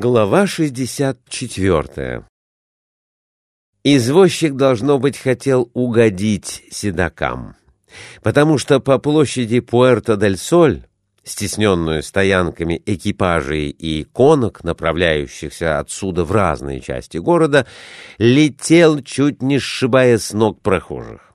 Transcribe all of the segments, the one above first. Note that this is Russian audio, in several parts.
Глава 64 Извозчик, должно быть, хотел угодить седокам, потому что по площади Пуэрто-дель-Соль, стесненную стоянками экипажей и конок, направляющихся отсюда в разные части города, летел, чуть не сшибая с ног прохожих.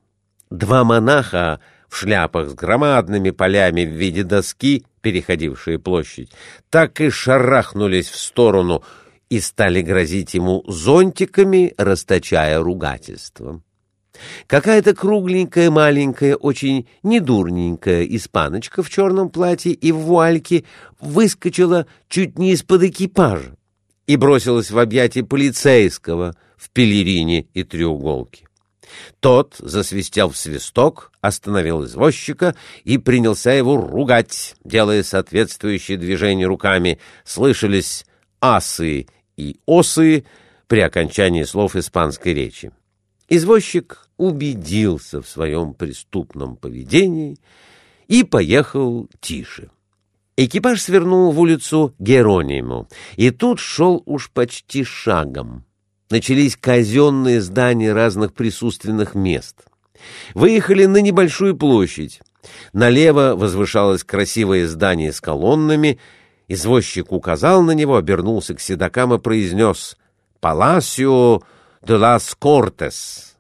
Два монаха в шляпах с громадными полями в виде доски, переходившие площадь, так и шарахнулись в сторону и стали грозить ему зонтиками, расточая ругательство. Какая-то кругленькая, маленькая, очень недурненькая испаночка в черном платье и в вуальке выскочила чуть не из-под экипажа и бросилась в объятия полицейского в пелерине и треуголке. Тот, засвистел в свисток, остановил извозчика и принялся его ругать, делая соответствующие движения руками. Слышались асы и осы при окончании слов испанской речи. Извозчик убедился в своем преступном поведении и поехал тише. Экипаж свернул в улицу Герониму, и тут шел уж почти шагом начались казенные здания разных присутственных мест. Выехали на небольшую площадь. Налево возвышалось красивое здание с колоннами. Извозчик указал на него, обернулся к седокам и произнес «Паласио де лас Кортес».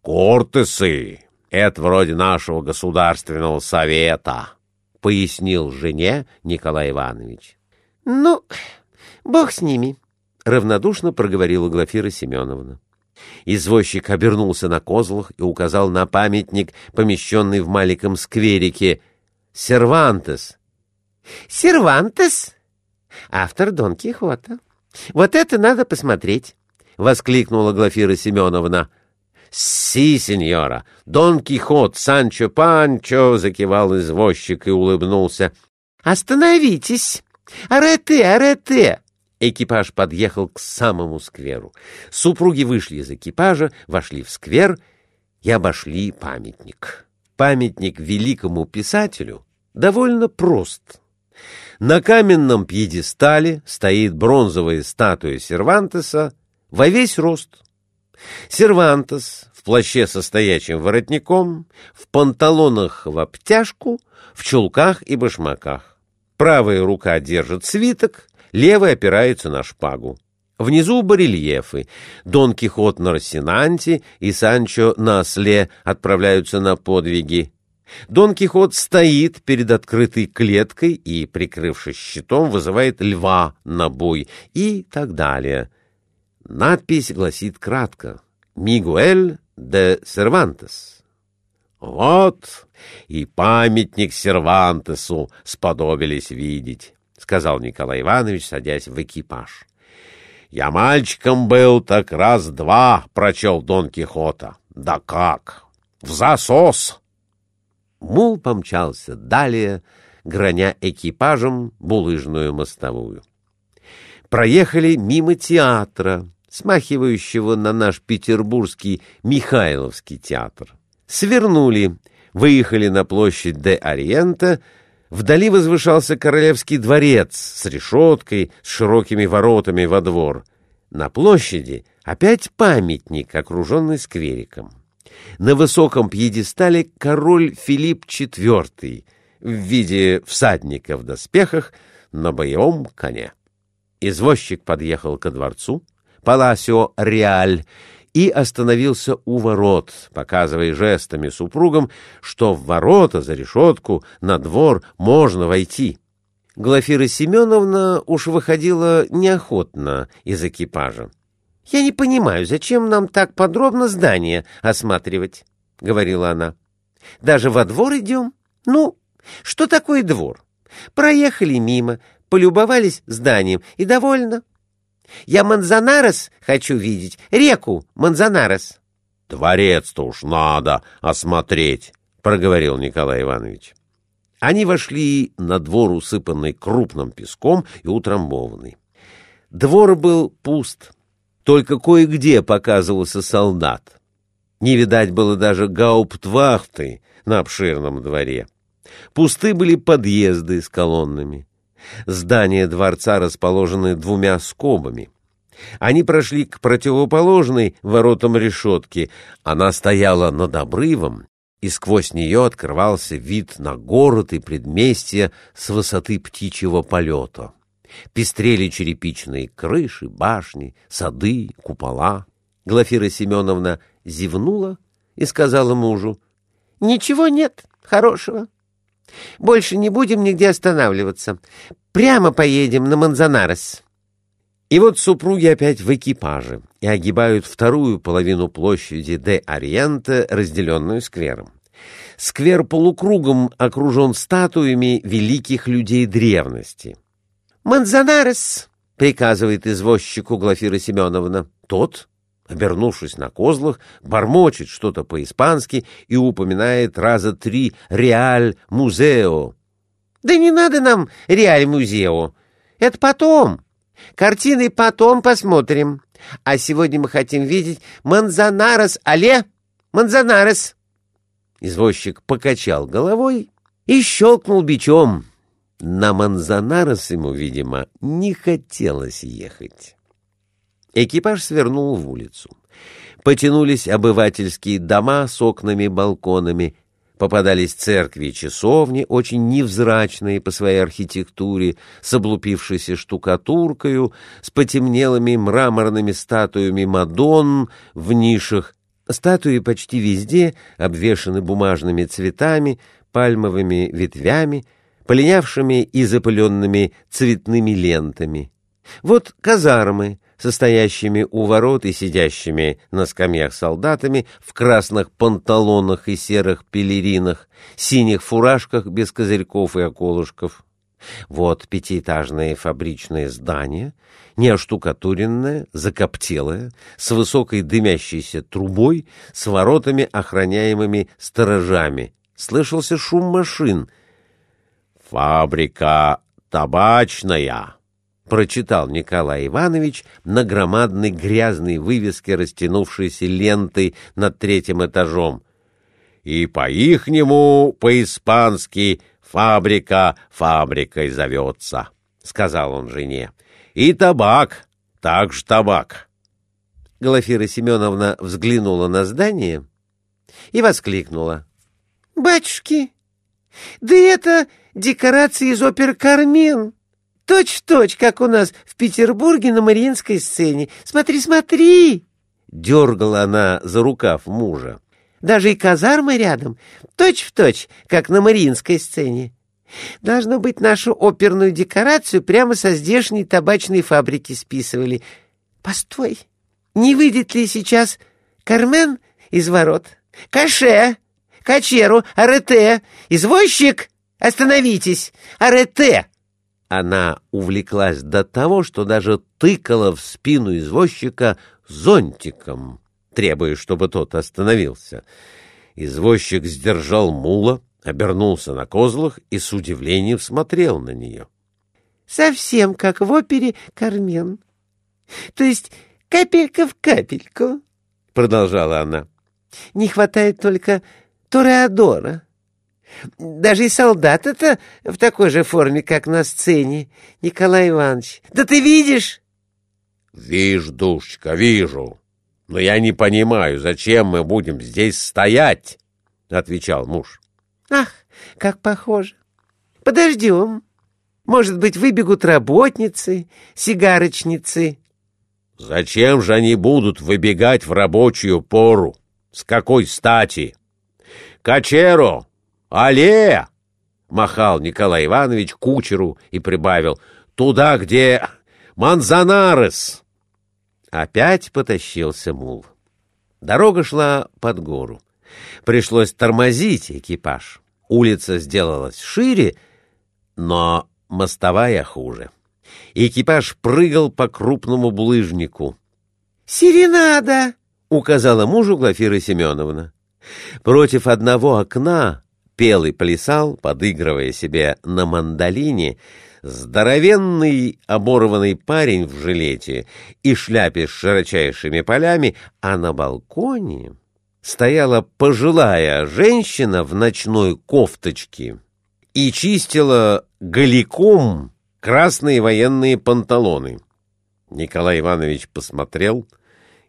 «Кортесы — это вроде нашего государственного совета», — пояснил жене Николай Иванович. «Ну, бог с ними», — равнодушно проговорила Глафира Семеновна. Извозчик обернулся на козлах и указал на памятник, помещенный в маленьком скверике. «Сервантес». «Сервантес? Автор Дон Кихота. Вот это надо посмотреть!» — воскликнула Глафира Семеновна. «Си, сеньора! Дон Кихот, Санчо Панчо!» — закивал извозчик и улыбнулся. «Остановитесь! Арете, арете!» Экипаж подъехал к самому скверу. Супруги вышли из экипажа, вошли в сквер и обошли памятник. Памятник великому писателю довольно прост. На каменном пьедестале стоит бронзовая статуя Сервантеса во весь рост. Сервантес в плаще со стоячим воротником, в панталонах в обтяжку, в чулках и башмаках. Правая рука держит свиток, левый опирается на шпагу. Внизу барельефы. Дон Кихот на Росинанте и Санчо на осле отправляются на подвиги. Дон Кихот стоит перед открытой клеткой и, прикрывшись щитом, вызывает льва на бой и так далее. Надпись гласит кратко «Мигуэль де Сервантес». Вот и памятник Сервантесу сподобились видеть. — сказал Николай Иванович, садясь в экипаж. — Я мальчиком был, так раз-два прочел Дон Кихота. Да как! В засос! Мул помчался далее, граня экипажем булыжную мостовую. Проехали мимо театра, смахивающего на наш петербургский Михайловский театр. Свернули, выехали на площадь де Ориента — Вдали возвышался королевский дворец с решеткой, с широкими воротами во двор. На площади опять памятник, окруженный сквериком. На высоком пьедестале король Филипп IV в виде всадника в доспехах на боевом коне. Извозчик подъехал ко дворцу, Паласио Реаль, и остановился у ворот, показывая жестами супругам, что в ворота за решетку на двор можно войти. Глафира Семеновна уж выходила неохотно из экипажа. — Я не понимаю, зачем нам так подробно здание осматривать, — говорила она. — Даже во двор идем? Ну, что такое двор? Проехали мимо, полюбовались зданием и довольно. Я Манзанарес хочу видеть, реку Манзанарес. — Дворец-то уж надо осмотреть, — проговорил Николай Иванович. Они вошли на двор, усыпанный крупным песком и утрамбованный. Двор был пуст, только кое-где показывался солдат. Не видать было даже гауптвахты на обширном дворе. Пусты были подъезды с колоннами. Здание дворца расположено двумя скобами. Они прошли к противоположной воротам решетки. Она стояла над обрывом, и сквозь нее открывался вид на город и предместья с высоты птичьего полета. Пестрели черепичные крыши, башни, сады, купола. Глафира Семеновна зевнула и сказала мужу, «Ничего нет хорошего. Больше не будем нигде останавливаться. Прямо поедем на Манзанарес». И вот супруги опять в экипаже и огибают вторую половину площади де Ориента, разделенную сквером. Сквер полукругом окружен статуями великих людей древности. «Манзанарес!» — приказывает извозчику Глафира Семеновна. Тот, обернувшись на козлах, бормочет что-то по-испански и упоминает раза три «Реаль Музео». «Да не надо нам Реаль Музео. Это потом. Картины потом посмотрим. А сегодня мы хотим видеть Манзанарес. Але! Манзанарес!» Извозчик покачал головой и щелкнул бичом. На Манзанарес ему, видимо, не хотелось ехать. Экипаж свернул в улицу. Потянулись обывательские дома с окнами-балконами, попадались церкви и часовни, очень невзрачные по своей архитектуре, с облупившейся штукатуркою, с потемнелыми мраморными статуями Мадонн в нишах. Статуи почти везде обвешаны бумажными цветами, пальмовыми ветвями, полинявшими и запыленными цветными лентами. Вот казармы, состоящими у ворот и сидящими на скамьях солдатами в красных панталонах и серых пелеринах, синих фуражках без козырьков и околышков. Вот пятиэтажное фабричное здание, неоштукатуренное, закоптелое, с высокой дымящейся трубой, с воротами, охраняемыми сторожами. Слышался шум машин. «Фабрика табачная!» Прочитал Николай Иванович на громадной грязной вывеске, растянувшейся лентой над третьим этажом. И по-ихнему, по-испански, фабрика фабрикой зовется, — сказал он жене. И табак, так же табак. Глафира Семеновна взглянула на здание и воскликнула. — Батюшки, да это декорации из опер «Кармен». Точь-в-точь, как у нас в Петербурге на Мариинской сцене. Смотри, смотри!» Дергала она за рукав мужа. «Даже и казармы рядом, точь-в-точь, как на Мариинской сцене. Должно быть, нашу оперную декорацию прямо со здешней табачной фабрики списывали. Постой, не выйдет ли сейчас Кармен из ворот? Каше, качеру, арете, извозчик, остановитесь, арете!» Она увлеклась до того, что даже тыкала в спину извозчика зонтиком, требуя, чтобы тот остановился. Извозчик сдержал мула, обернулся на козлах и с удивлением смотрел на нее. — Совсем как в опере «Кармен». То есть капелька в капельку, — продолжала она. — Не хватает только Тореадора. Даже и солдат это в такой же форме, как на сцене, Николай Иванович. Да ты видишь? Вижу, душечка, вижу. Но я не понимаю, зачем мы будем здесь стоять, отвечал муж. Ах, как похоже. Подождем. Может быть, выбегут работницы, сигарочницы. Зачем же они будут выбегать в рабочую пору? С какой стати? Качеро, «Але!» — махал Николай Иванович кучеру и прибавил. «Туда, где Манзанарес!» Опять потащился мул. Дорога шла под гору. Пришлось тормозить экипаж. Улица сделалась шире, но мостовая хуже. Экипаж прыгал по крупному булыжнику. «Серенада!» — указала мужу Глафира Семеновна. Против одного окна пел и плясал, подыгрывая себе на мандолине, здоровенный оборванный парень в жилете и шляпе с широчайшими полями, а на балконе стояла пожилая женщина в ночной кофточке и чистила голиком красные военные панталоны. Николай Иванович посмотрел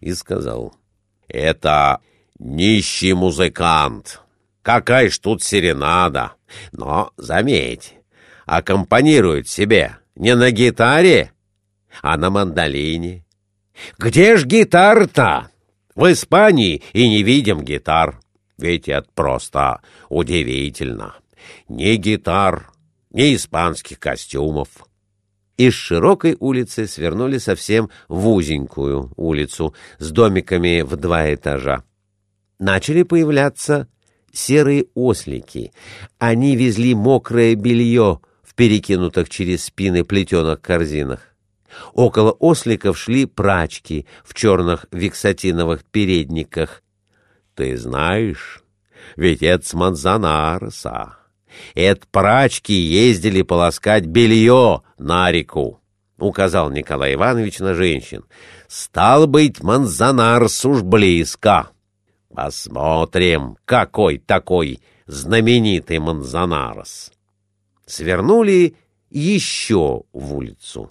и сказал, «Это нищий музыкант. Какая ж тут серенада! Но, заметь, аккомпанирует себе не на гитаре, а на мандолине. Где ж гитар-то? В Испании и не видим гитар. Ведь это просто удивительно. Ни гитар, ни испанских костюмов. Из широкой улицы свернули совсем в узенькую улицу с домиками в два этажа. Начали появляться серые ослики. Они везли мокрое белье в перекинутых через спины плетеных корзинах. Около осликов шли прачки в черных вексатиновых передниках. Ты знаешь, ведь это с Манзанареса. Это прачки ездили полоскать белье на реку, — указал Николай Иванович на женщин. Стал быть, Манзанарс уж близко. Посмотрим, какой такой знаменитый Манзанарес. Свернули еще в улицу.